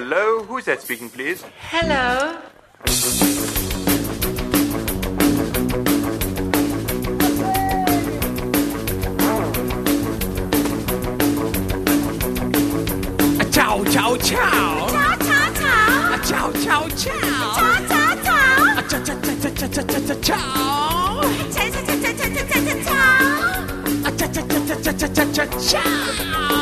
Hello, who's that speaking, please? Hello. Ciao, ciao, ciao. Ciao, ciao, ciao. Ciao, ciao, ciao. Ciao, ciao, ciao. Ciao, ciao, ciao, ciao, ciao, ciao, ciao, ciao. Ciao, ciao, ciao, ciao, ciao, ciao, ciao, ciao. Ciao, ciao, ciao,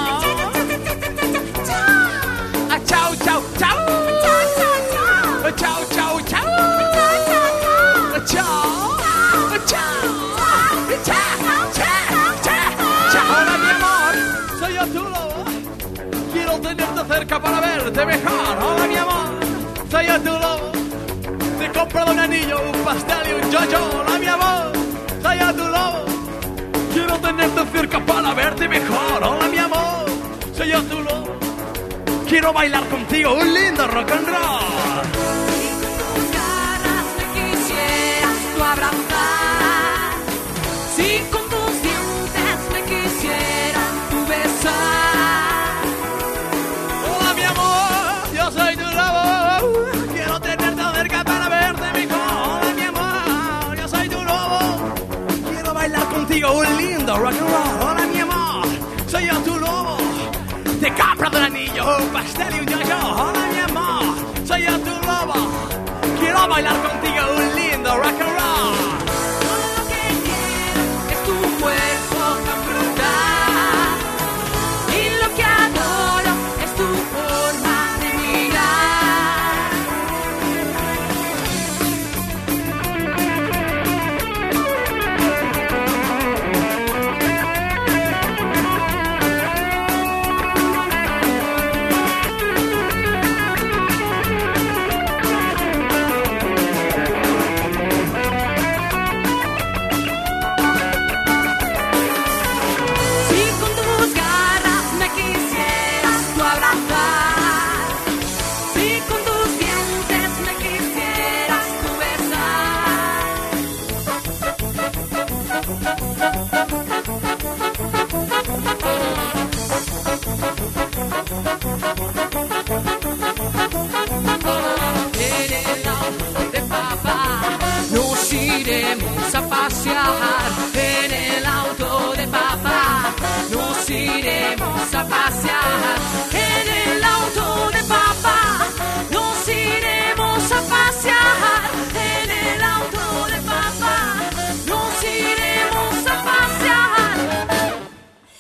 Quiero tenerte cerca para verte mejor. Hola mi amor. Soy yo tu lobo. Te he comprado un anillo, un pastel y un yo-yo. Hola mi amor. Soy yo tu lobo. Quiero tenerte cerca para verte mejor. Hola mi amor. Soy yo tu lobo. Quiero bailar contigo un lindo rock and roll. Contigo un lindo rock and roll. Hola mi amor, soy yo tu lobo. Te compro un anillo, un pastel y un yo-yo. Hola Thank you.